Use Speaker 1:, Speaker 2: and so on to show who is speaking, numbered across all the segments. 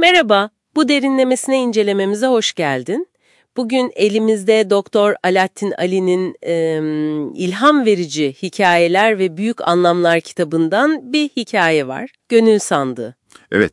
Speaker 1: Merhaba, bu derinlemesine incelememize hoş geldin. Bugün elimizde Doktor Alaaddin Ali'nin e, ilham verici hikayeler ve büyük anlamlar kitabından bir hikaye var. Gönül Sandığı.
Speaker 2: Evet,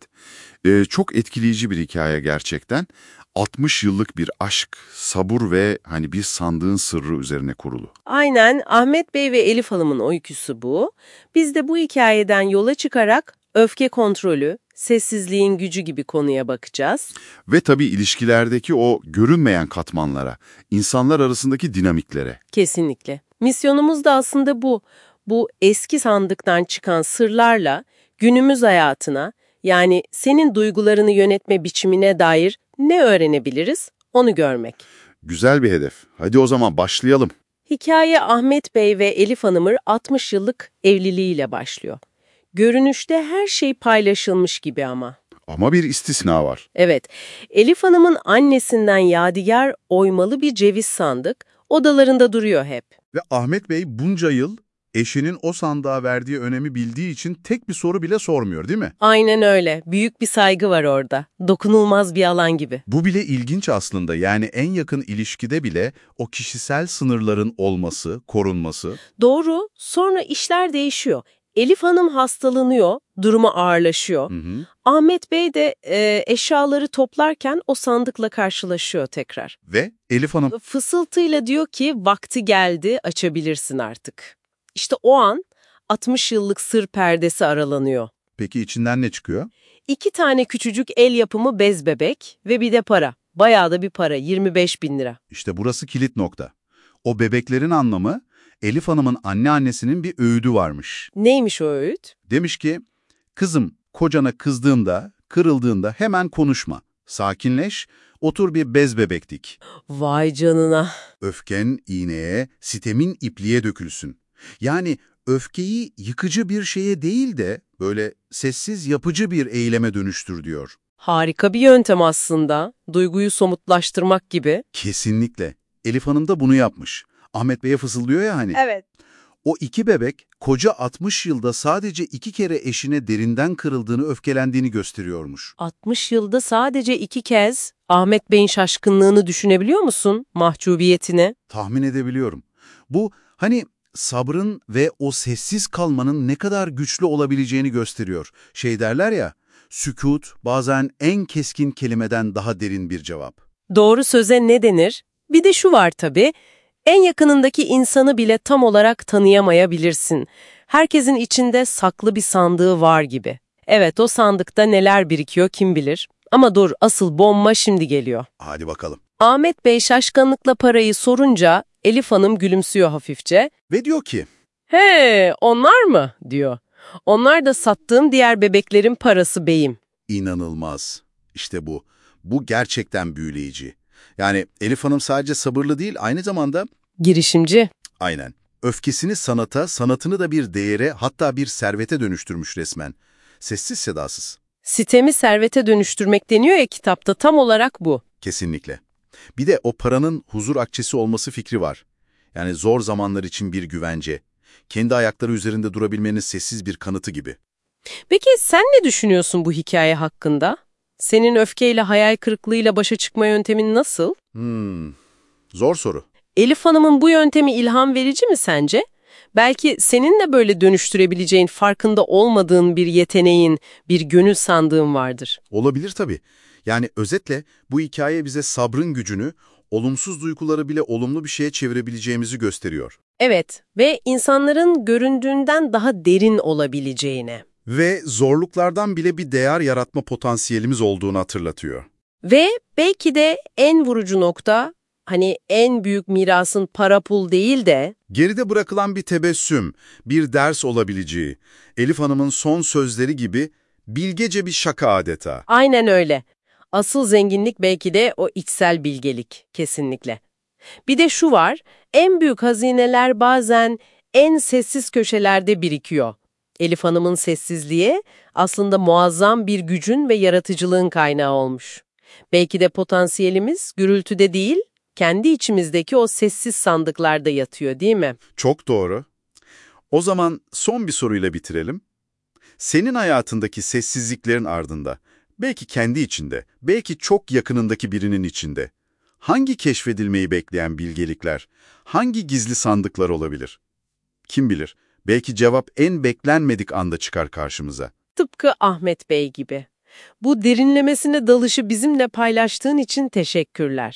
Speaker 2: e, çok etkileyici bir hikaye gerçekten. 60 yıllık bir aşk, sabır ve hani bir sandığın sırrı üzerine kurulu.
Speaker 1: Aynen Ahmet Bey ve Elif Hanım'ın öyküsü bu. Biz de bu hikayeden yola çıkarak öfke kontrolü, sessizliğin gücü gibi konuya bakacağız.
Speaker 2: Ve tabii ilişkilerdeki o görünmeyen katmanlara, insanlar arasındaki dinamiklere.
Speaker 1: Kesinlikle. Misyonumuz da aslında bu. Bu eski sandıktan çıkan sırlarla günümüz hayatına, yani senin duygularını yönetme biçimine dair ne öğrenebiliriz onu görmek.
Speaker 2: Güzel bir hedef. Hadi o zaman başlayalım.
Speaker 1: Hikaye Ahmet Bey ve Elif Hanım'ın 60 yıllık evliliğiyle başlıyor. Görünüşte her şey paylaşılmış gibi ama.
Speaker 2: Ama bir istisna var.
Speaker 1: Evet, Elif Hanım'ın annesinden yadigar oymalı bir ceviz sandık odalarında duruyor hep.
Speaker 3: Ve Ahmet Bey bunca yıl eşinin o sandığa verdiği önemi bildiği için tek bir soru bile sormuyor değil mi?
Speaker 1: Aynen öyle. Büyük bir saygı var orada. Dokunulmaz bir alan gibi.
Speaker 3: Bu bile ilginç aslında. Yani en yakın ilişkide bile o kişisel sınırların olması, korunması.
Speaker 1: Doğru. Sonra işler değişiyor. Elif Hanım hastalanıyor, durumu ağırlaşıyor.
Speaker 3: Hı hı.
Speaker 1: Ahmet Bey de e, eşyaları toplarken o sandıkla karşılaşıyor tekrar.
Speaker 3: Ve Elif Hanım
Speaker 1: Fısıltıyla diyor ki vakti geldi açabilirsin artık. İşte o an 60 yıllık sır perdesi aralanıyor.
Speaker 3: peki içinden ne çıkıyor?
Speaker 1: İki tane küçücük el yapımı bez bebek ve bir de para. Bayağı da bir para 25 bin lira.
Speaker 3: İşte burası kilit nokta. O bebeklerin anlamı Elif Hanım'ın anneannesinin bir öğüdü varmış.
Speaker 1: Neymiş o öğüt?
Speaker 3: Demiş ki, kızım kocana kızdığında, kırıldığında hemen konuşma. Sakinleş, otur bir bez bebek dik.
Speaker 1: Vay canına.
Speaker 3: Öfken iğneye, sitemin ipliğe dökülsün. Yani öfkeyi yıkıcı bir şeye değil de böyle sessiz yapıcı bir eyleme dönüştür diyor.
Speaker 1: Harika bir yöntem aslında. Duyguyu somutlaştırmak gibi.
Speaker 3: Kesinlikle. Elif Hanım da bunu yapmış. Ahmet Bey'e fısıldıyor ya hani.
Speaker 1: Evet.
Speaker 3: O iki bebek koca 60 yılda sadece iki kere eşine derinden kırıldığını, öfkelendiğini gösteriyormuş.
Speaker 1: 60 yılda sadece iki kez Ahmet Bey'in şaşkınlığını düşünebiliyor musun? Mahcubiyetini.
Speaker 3: Tahmin edebiliyorum. Bu hani sabrın ve o sessiz kalmanın ne kadar güçlü olabileceğini gösteriyor. Şey derler ya, sükut bazen en keskin kelimeden daha derin bir cevap.
Speaker 1: Doğru söze ne denir? Bir de şu var tabii. En yakınındaki insanı bile tam olarak tanıyamayabilirsin. Herkesin içinde saklı bir sandığı var gibi. Evet o sandıkta neler birikiyor kim bilir. Ama dur asıl bomba şimdi geliyor.
Speaker 3: Hadi bakalım.
Speaker 1: Ahmet Bey şaşkınlıkla parayı sorunca Elif Hanım gülümsüyor hafifçe.
Speaker 3: Ve diyor ki,
Speaker 1: He onlar mı? diyor. Onlar da sattığım diğer bebeklerin parası beyim.
Speaker 3: inanılmaz. İşte bu. Bu gerçekten büyüleyici. Yani Elif Hanım sadece sabırlı değil, aynı zamanda
Speaker 1: Girişimci.
Speaker 3: Aynen. Öfkesini sanata, sanatını da bir değere, hatta bir servete dönüştürmüş resmen. Sessiz sedasız.
Speaker 1: Sitemi servete dönüştürmek deniyor ya kitapta tam olarak bu.
Speaker 3: Kesinlikle. Bir de o paranın huzur akçesi olması fikri var. Yani zor zamanlar için bir güvence. Kendi ayakları üzerinde durabilmenin sessiz bir kanıtı gibi.
Speaker 1: Peki sen ne düşünüyorsun bu hikaye hakkında? Senin öfkeyle hayal kırıklığıyla başa çıkma yöntemin nasıl?
Speaker 3: Hmm, zor soru.
Speaker 1: Elif Hanım'ın bu yöntemi ilham verici mi sence? Belki senin de böyle dönüştürebileceğin farkında olmadığın bir yeteneğin, bir gönül sandığın vardır.
Speaker 3: Olabilir tabii. Yani özetle bu hikaye bize sabrın gücünü, olumsuz duyguları bile olumlu bir şeye çevirebileceğimizi gösteriyor.
Speaker 1: Evet ve insanların göründüğünden daha derin olabileceğine.
Speaker 3: Ve zorluklardan bile bir değer yaratma potansiyelimiz olduğunu hatırlatıyor.
Speaker 1: Ve belki de en vurucu nokta, hani en büyük mirasın para pul değil de
Speaker 3: Geride bırakılan bir tebessüm, bir ders olabileceği, Elif Hanım'ın son sözleri gibi bilgece bir şaka adeta.
Speaker 1: aynen öyle. Asıl zenginlik belki de o içsel bilgelik, kesinlikle. Bir de şu var, en büyük hazineler bazen en sessiz köşelerde birikiyor. Elif Hanım'ın sessizliği aslında muazzam bir gücün ve yaratıcılığın kaynağı olmuş. Belki de potansiyelimiz gürültüde değil, kendi içimizdeki o sessiz sandıklarda yatıyor değil mi?
Speaker 3: Çok doğru. O zaman son bir soruyla bitirelim. Senin hayatındaki sessizliklerin ardında Belki kendi içinde, belki çok yakınındaki birinin içinde. Hangi keşfedilmeyi bekleyen bilgelikler, hangi gizli sandıklar olabilir? Kim bilir, belki cevap en beklenmedik anda çıkar karşımıza.
Speaker 1: Tıpkı Ahmet Bey gibi. Bu derinlemesine dalışı bizimle paylaştığın için teşekkürler.